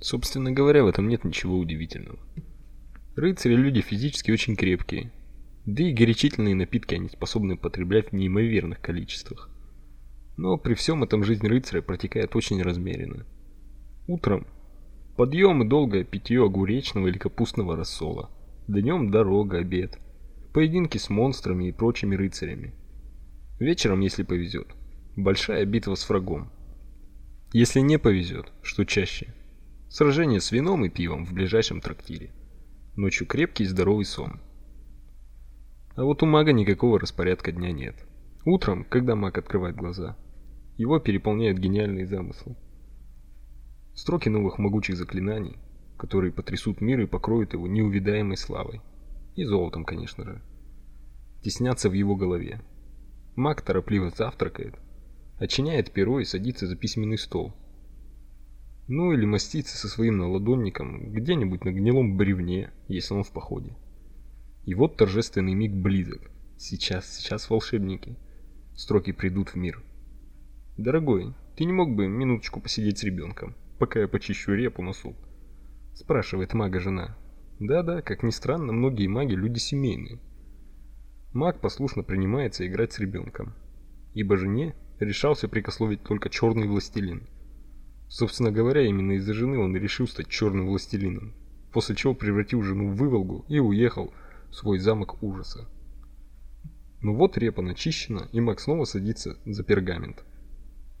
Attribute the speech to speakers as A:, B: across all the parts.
A: Собственно говоря, в этом нет ничего удивительного. Рыцари люди физически очень крепкие, да и горячительные напитки они способны потреблять в неимоверных количествах. Но при всем этом жизнь рыцаря протекает очень размеренно. Утром подъем и долгое питье огуречного или капустного рассола. Днем дорога, обед, поединки с монстрами и прочими рыцарями. Вечером, если повезет, большая битва с врагом. Если не повезет, что чаще, сражение с вином и пивом в ближайшем трактире. Ночью крепкий и здоровый сон. А вот у мага никакого распорядка дня нет. Утром, когда маг открывает глаза, его переполняют гениальные замыслы. Строки новых могучих заклинаний, которые потрясут мир и покроют его неувидаемой славой. И золотом, конечно же. Теснятся в его голове. Маг торопливо завтракает, очиняет перо и садится за письменный стол. Ну или мастится со своим наладонником где-нибудь на гнилом бревне, если он в походе. И вот торжественный миг близок. Сейчас, сейчас волшебники. Строки придут в мир. Дорогой, ты не мог бы минуточку посидеть с ребенком, пока я почищу репу на суп? Спрашивает мага жена. Да-да, как ни странно, многие маги люди семейные. Маг послушно принимается играть с ребенком, ибо жене решался прикословить только черный властелин. Собственно говоря, именно из-за жены он и решил стать черным властелином, после чего превратил жену в выволгу и уехал в свой замок ужаса. Ну вот репа начищена, и маг снова садится за пергамент.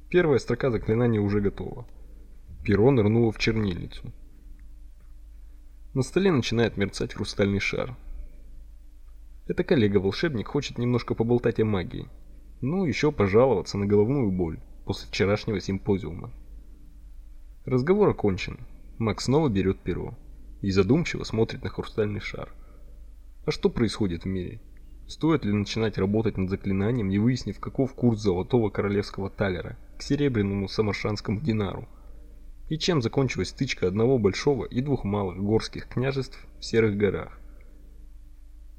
A: Первая строка заклинания уже готова. Перо нырнуло в чернильницу. На столе начинает мерцать хрустальный шар, это коллега-волшебник хочет немножко поболтать о магии. Ну, еще пожаловаться на головную боль после вчерашнего симпозиума. Разговор окончен. Макс снова берет перо и задумчиво смотрит на хрустальный шар. А что происходит в мире? Стоит ли начинать работать над заклинанием, не выяснив, каков курс золотого королевского талера к серебряному самаршанскому динару? И чем закончилась стычка одного большого и двух малых горских княжеств в Серых горах?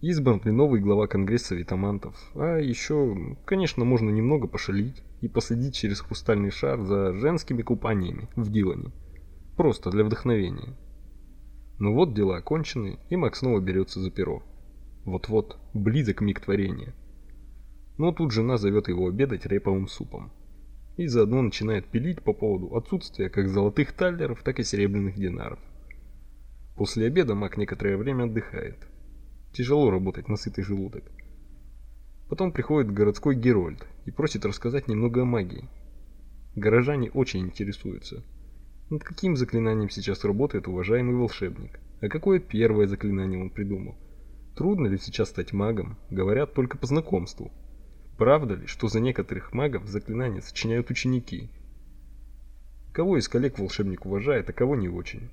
A: Избран ли новый глава Конгресса Витамантов. А еще, конечно, можно немного пошалить и последить через хрустальный шар за женскими купаниями в Дилане. Просто для вдохновения. Но вот дела окончены, и Макс снова берется за перо. Вот-вот, близок миг творения. Но тут жена зовет его обедать реповым супом. И заодно начинает пилить по поводу отсутствия как золотых таллеров, так и серебряных динаров. После обеда Мак некоторое время отдыхает. Тяжело работать на сытый желудок. Потом приходит городской Герольд и просит рассказать немного о магии. Горожане очень интересуются. Над каким заклинанием сейчас работает уважаемый волшебник? А какое первое заклинание он придумал? Трудно ли сейчас стать магом? Говорят только по знакомству. Правда ли, что за некоторых магов заклинания сочиняют ученики? Кого из коллег волшебник уважает, а кого не очень?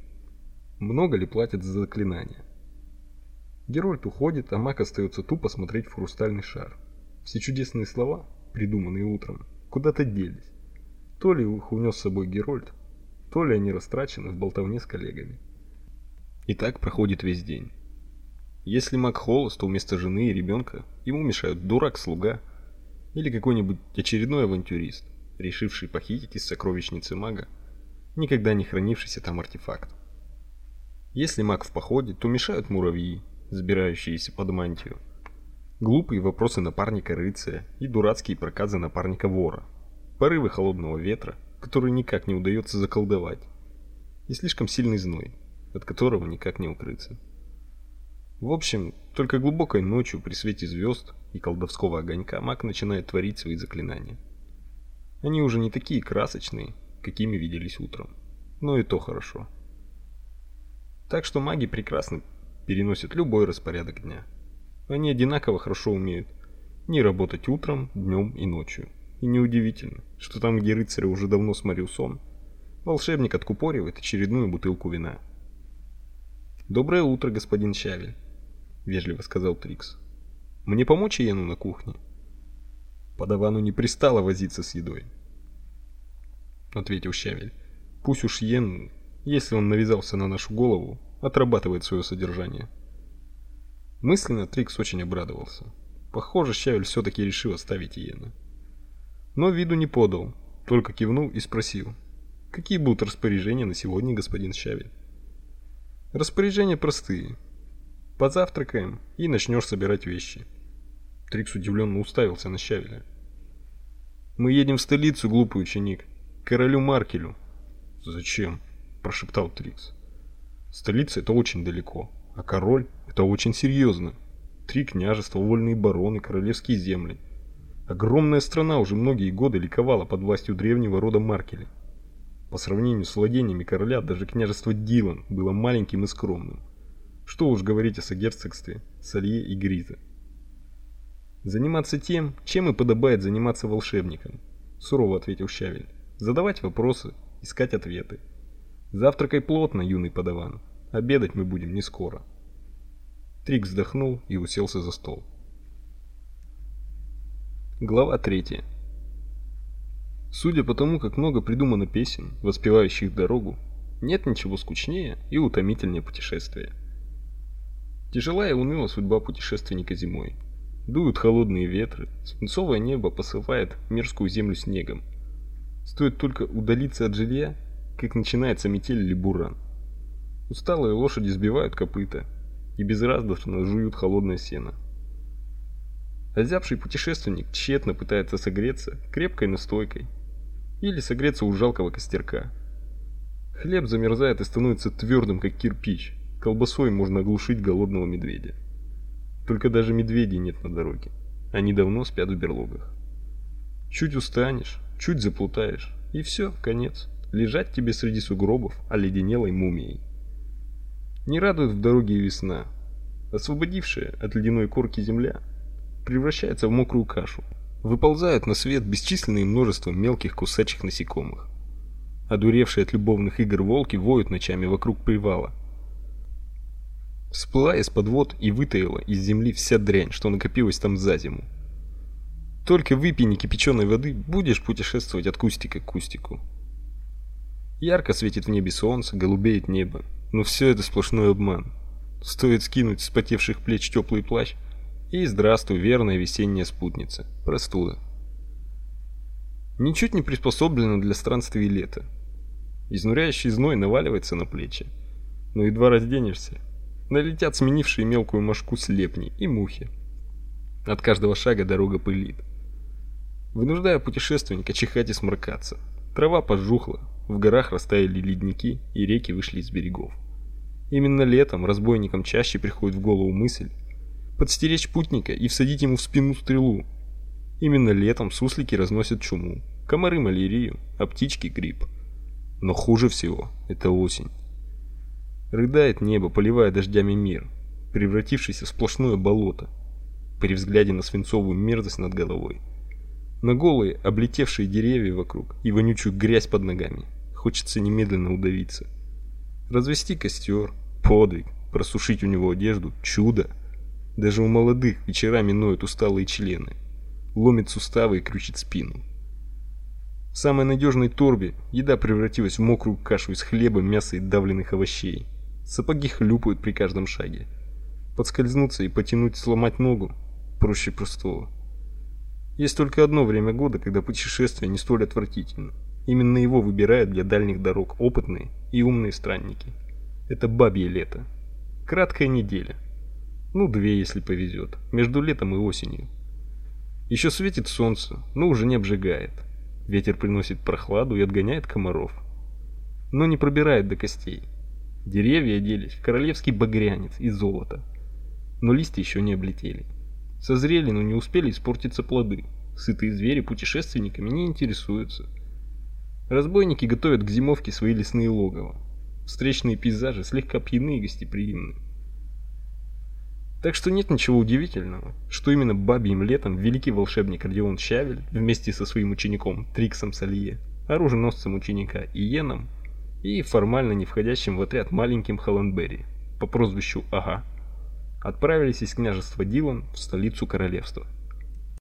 A: Много ли платят за заклинания? Герольд уходит, а маг остается тупо смотреть в хрустальный шар. Все чудесные слова, придуманные утром, куда-то делись. То ли их унес с собой Герольд, то ли они растрачены в болтовне с коллегами. И так проходит весь день. Если маг холост, то вместо жены и ребенка ему мешают дурак-слуга или какой-нибудь очередной авантюрист, решивший похитить из сокровищницы мага никогда не хранившийся там артефакт. Если маг в походе, то мешают муравьи, сбирающиеся под мантию. Глупые вопросы напарника рыцаря и дурацкие проказы напарника вора. Порывы холодного ветра, который никак не удается заколдовать. И слишком сильный зной, от которого никак не укрыться. В общем, только глубокой ночью при свете звезд и колдовского огонька маг начинает творить свои заклинания. Они уже не такие красочные, какими виделись утром. Но и то хорошо. Так что маги прекрасны переносят любой распорядок дня. Они одинаково хорошо умеют не работать утром, днем и ночью. И неудивительно, что там, где рыцарь уже давно сморил сон, волшебник откупоривает очередную бутылку вина. «Доброе утро, господин Щавель», — вежливо сказал Трикс. «Мне помочь Йену на кухне?» «Подавану не пристало возиться с едой», — ответил Щавель. «Пусть уж Йен, если он навязался на нашу голову, отрабатывает свое содержание. Мысленно Трикс очень обрадовался. Похоже, Щавель все-таки решил оставить Иена. Но виду не подал, только кивнул и спросил. Какие будут распоряжения на сегодня, господин Щавель? Распоряжения простые. Позавтракаем и начнешь собирать вещи. Трикс удивленно уставился на Щавеля. Мы едем в столицу, глупый ученик, к королю Маркелю. Зачем? прошептал Трикс. Столица это очень далеко, а король это очень серьезно. Три княжества, вольные бароны, королевские земли. Огромная страна уже многие годы ликовала под властью древнего рода Маркеля. По сравнению с владениями короля, даже княжество Дилан было маленьким и скромным. Что уж говорить о согерцогстве Салье и Гриза. Заниматься тем, чем и подобает заниматься волшебникам, сурово ответил Щавель. Задавать вопросы, искать ответы. Завтракай плотно, юный подаван. Обедать мы будем не скоро. Трик вздохнул и уселся за стол. Глава 3. Судя по тому, как много придумано песен, воспевающих дорогу, нет ничего скучнее и утомительнее путешествия. Тяжелая и уныла судьба путешественника зимой. Дуют холодные ветры, свинцовое небо посыпает мерзкую землю снегом. Стоит только удалиться от жилья, как начинается метель или буран. Усталые лошади сбивают копыта и безраздорно жуют холодное сено. Озябший путешественник тщетно пытается согреться крепкой настойкой или согреться у жалкого костерка. Хлеб замерзает и становится твердым, как кирпич. Колбасой можно оглушить голодного медведя. Только даже медведей нет на дороге. Они давно спят в берлогах. Чуть устанешь, чуть заплутаешь, и все, конец. Лежать тебе среди сугробов оледенелой мумией. Не радует в дороге весна. Освободившая от ледяной корки земля превращается в мокрую кашу. Выползают на свет бесчисленные множество мелких кусачих насекомых. Одуревшие от любовных игр волки воют ночами вокруг привала. Всплыла из-под вод и вытаила из земли вся дрянь, что накопилась там за зиму. Только выпей некипяченой воды, будешь путешествовать от кустика к кустику. Ярко светит в небе солнце, голубеет небо, но все это сплошной обман. Стоит скинуть с потевших плеч теплый плащ, и здравствуй, верная весенняя спутница. Простуда. Ничуть не приспособлена для странствий лета. Изнуряющий зной наваливается на плечи. Но едва разденешься, налетят сменившие мелкую мошку слепни и мухи. От каждого шага дорога пылит. Вынуждая путешественника чихать и сморкаться. Трава пожухла, в горах растаяли ледники, и реки вышли из берегов. Именно летом разбойникам чаще приходит в голову мысль подстеречь путника и всадить ему в спину стрелу. Именно летом суслики разносят чуму, комары малярию, а птички грипп. Но хуже всего это осень. Рыдает небо, поливая дождями мир, превратившийся в сплошное болото. При взгляде на свинцовую мерзость над головой, на голые, облетевшие деревья вокруг и вонючую грязь под ногами, хочется немедленно удавиться. Развести костер, подвиг, просушить у него одежду чудо. Даже у молодых вечерами ноют усталые члены. Ломит суставы и крючит спину. В самой надежной торбе еда превратилась в мокрую кашу из хлеба, мяса и давленных овощей. Сапоги хлюпают при каждом шаге. Подскользнуться и потянуть, сломать ногу проще простого. Есть только одно время года, когда путешествие не столь отвратительно. Именно его выбирают для дальних дорог опытные и умные странники. Это бабье лето. Краткая неделя. Ну, две, если повезет, между летом и осенью. Еще светит солнце, но уже не обжигает. Ветер приносит прохладу и отгоняет комаров, но не пробирает до костей. Деревья оделись в королевский багрянец и золото, но листья еще не облетели. Созрели, но не успели испортиться плоды. Сытые звери путешественниками не интересуются. Разбойники готовят к зимовке свои лесные логово. Встречные пейзажи слегка пьяны и гостеприимны. Так что нет ничего удивительного, что именно бабьим летом великий волшебник Родион Щавель вместе со своим учеником Триксом Салье, оруженосцем ученика Иеном и формально не входящим в отряд маленьким Холландберри по прозвищу Ага, отправились из княжества Дилан в столицу королевства.